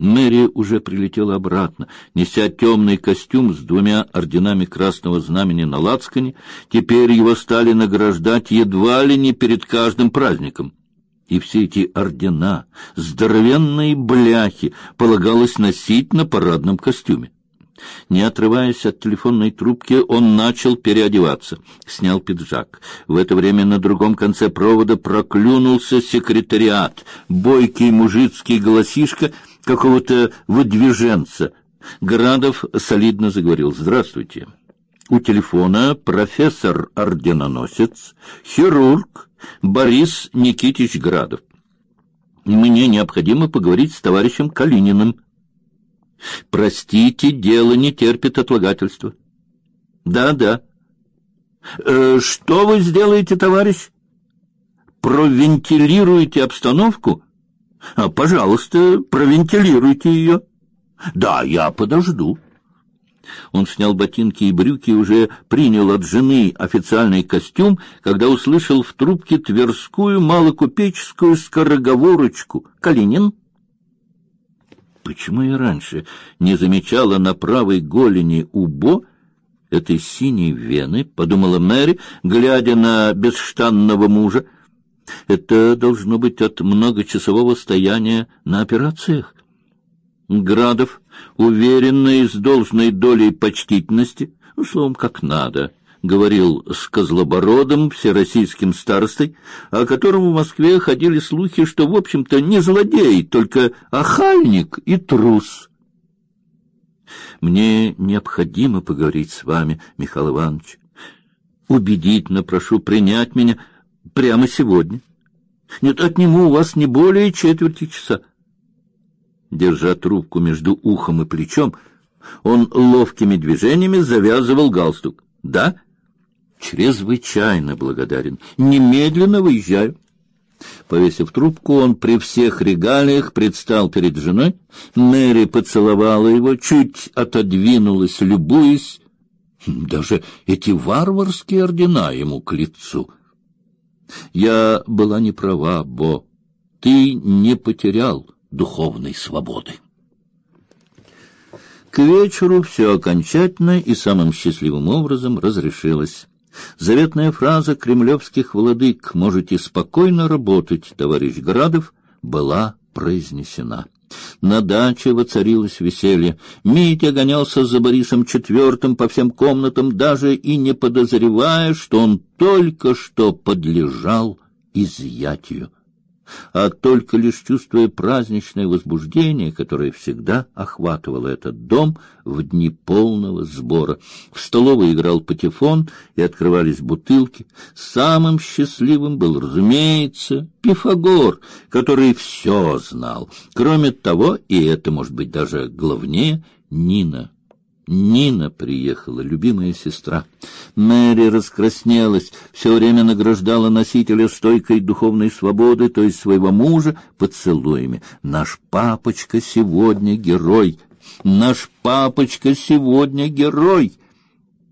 Мэри уже прилетела обратно, неся темный костюм с двумя орденами Красного Знамени на лацкане. Теперь его стали награждать едва ли не перед каждым праздником. И все эти ордена, здоровенные бляхи, полагалось носить на парадном костюме. Не отрываясь от телефонной трубки, он начал переодеваться. Снял пиджак. В это время на другом конце провода проклюнулся секретариат. Бойкий мужицкий голосишка какого-то выдвиженца. Градов солидно заговорил. «Здравствуйте. У телефона профессор-орденоносец, хирург Борис Никитич Градов. Мне необходимо поговорить с товарищем Калининым». Простите, дело не терпит отлагательства. Да, да. Э, что вы сделаете, товарищ? Провентилируете обстановку? А, пожалуйста, провентилируйте ее. Да, я подожду. Он снял ботинки и брюки и уже принял от жены официальный костюм, когда услышал в трубке тверскую малокупеческую скороговорочку. «Калинин?» Почему я раньше не замечала на правой голени убо этой синей вены, подумала Мэри, глядя на бесштанного мужа. Это должно быть от многочасового стояния на операциях. Градов, уверенный с должной долей почтительности, ну, словом, как надо, говорил с Козлобородом, всероссийским старостой, о котором в Москве ходили слухи, что, в общем-то, не злодей, только охальник и трус. Мне необходимо поговорить с вами, Михаил Иванович. Убедительно прошу принять меня прямо сегодня. Нет, отниму у вас не более четверти часа. Держа трубку между ухом и плечом, он ловкими движениями завязывал галстук. Да? чрезвычайно благодарен. Немедленно выезжаю. Повесив трубку, он при всех регалиях предстал перед женой. Мэри поцеловала его, чуть отодвинулась, любуясь. Даже эти варварские ордена ему к лицу. Я была не права, Бо. Ты не потерял духовной свободы. К вечеру все окончательно и самым счастливым образом разрешилось. Заветная фраза кремлевских владык «Можете спокойно работать, товарищ Градов» была произнесена. На даче воцарилось веселье. Митя гонялся за Борисом Четвертым по всем комнатам, даже и не подозревая, что он только что подлежал изъятию а только лишь чувствуя праздничное возбуждение, которое всегда охватывало этот дом в дни полного сбора. В столовой играл патефон, и открывались бутылки. Самым счастливым был, разумеется, Пифагор, который все знал. Кроме того, и это, может быть, даже главнее, Нина Нина приехала, любимая сестра. Мэри раскраснелась, все время награждала носителя стойкой духовной свободы, то есть своего мужа, поцелуями. Наш папочка сегодня герой. Наш папочка сегодня герой.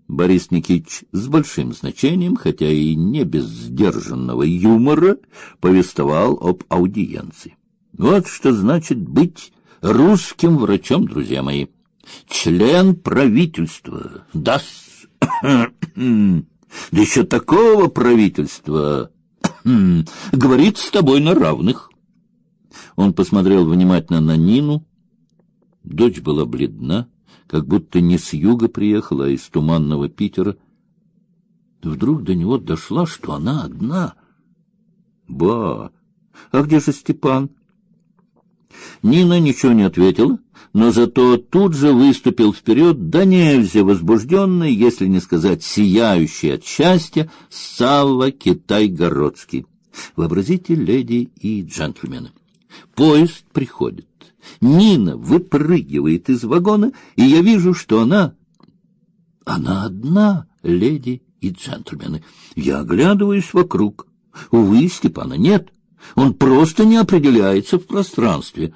Борис Никитич с большим значением, хотя и не без сдержанного юмора, повествовал об аудиенции. Вот что значит быть русским врачом, друзья мои член правительства, да, да еще такого правительства, говорит с тобой на равных. Он посмотрел внимательно на Нину. Дочь была бледна, как будто не с юга приехала, а из туманного Питера. Вдруг до него дошла, что она одна. Ба! А где же Степан? Нина ничего не ответила, но зато тут же выступил вперед, да возбужденный, если не сказать сияющий от счастья, Савва Китай-Городский. Вообразите, леди и джентльмены. Поезд приходит. Нина выпрыгивает из вагона, и я вижу, что она... Она одна, леди и джентльмены. Я оглядываюсь вокруг. Увы, Степана нет. Он просто не определяется в пространстве.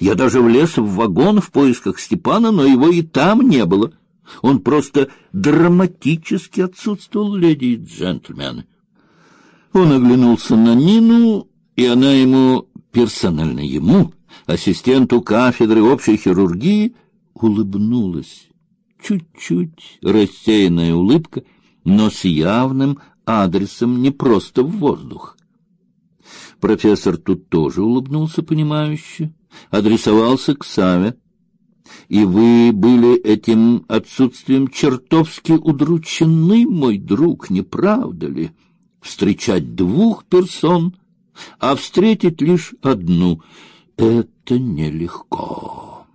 Я даже влез в вагон в поисках Степана, но его и там не было. Он просто драматически отсутствовал, леди и джентльмены. Он оглянулся на Нину, и она ему, персонально ему, ассистенту кафедры общей хирургии, улыбнулась. Чуть-чуть рассеянная улыбка, но с явным адресом не просто в воздух. Профессор тут тоже улыбнулся понимающе, адресовался к Саве. И вы были этим отсутствием чертовски удручены, мой друг, не правда ли? Встречать двух персон, а встретить лишь одну — это нелегко.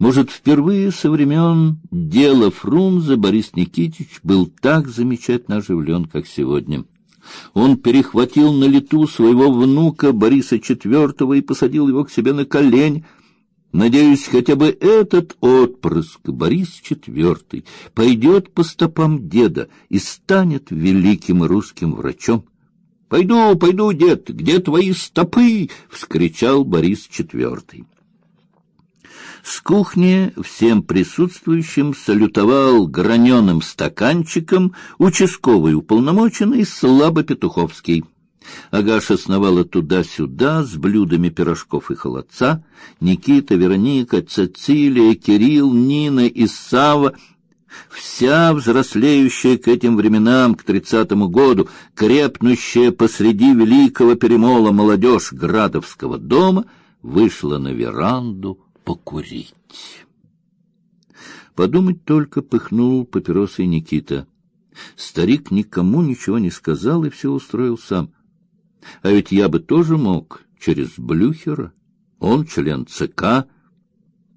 Может, впервые со времен дела Фрунзе Борис Никитич был так замечательно оживлен, как сегодня. Он перехватил на лету своего внука Бориса IV и посадил его к себе на колени. Надеюсь, хотя бы этот отпрыск, Борис IV, пойдет по стопам деда и станет великим русским врачом. «Пойду, пойду, дед, где твои стопы?» — вскричал Борис IV. С кухни всем присутствующим салютовал граненым стаканчиком участковый уполномоченный Слабо Петуховский. Агаша сновала туда-сюда с блюдами пирожков и холодца. Никита, Вероника, Цицилия, Кирилл, Нина и Сава Вся взрослеющая к этим временам, к тридцатому году, крепнущая посреди великого перемола молодежь Градовского дома вышла на веранду покурить. Подумать только пыхнул папиросой Никита. Старик никому ничего не сказал и все устроил сам. А ведь я бы тоже мог через Блюхера. Он член ЦК.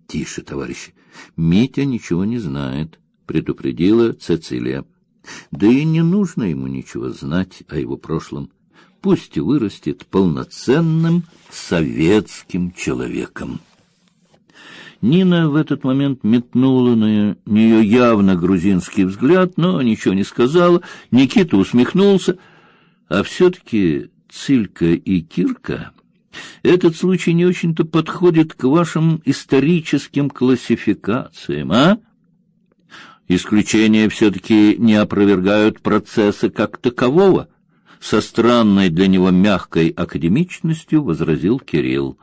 Тише, товарищи. Митя ничего не знает, предупредила Цецилия. Да и не нужно ему ничего знать о его прошлом. Пусть вырастет полноценным советским человеком. Нина в этот момент метнула на нее явно грузинский взгляд, но ничего не сказала. Никита усмехнулся. А все-таки Цилька и Кирка... Этот случай не очень-то подходит к вашим историческим классификациям, а? Исключения все-таки не опровергают процесса как такового. Со странной для него мягкой академичностью возразил Кирилл.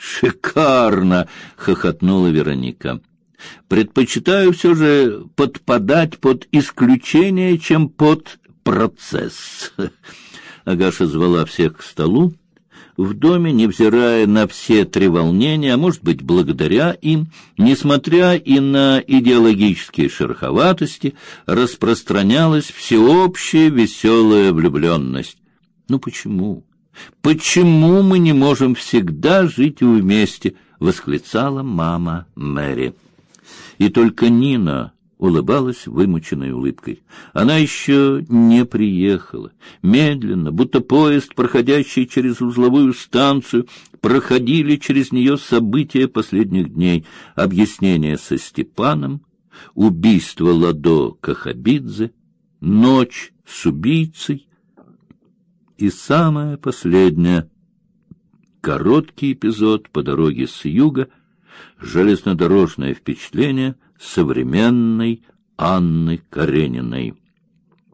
Шикарно, хохотнула Вероника. Предпочитаю все же подпадать под исключение, чем под процесс. Агаша звала всех к столу. В доме, невзирая на все треволнения, а может быть, благодаря им, несмотря и на идеологические шероховатости, распространялась всеобщая веселая влюбленность. Ну почему? Почему мы не можем всегда жить вместе? восклицала мама Мэри. И только Нина улыбалась вымученной улыбкой. Она еще не приехала. Медленно, будто поезд, проходящий через узловую станцию, проходили через нее события последних дней: объяснение со Степаном, убийство Ладо Кахабидзе, ночь с убийцей, и самое последнее короткий эпизод по дороге с юга, железнодорожное впечатление современной Анны Карениной.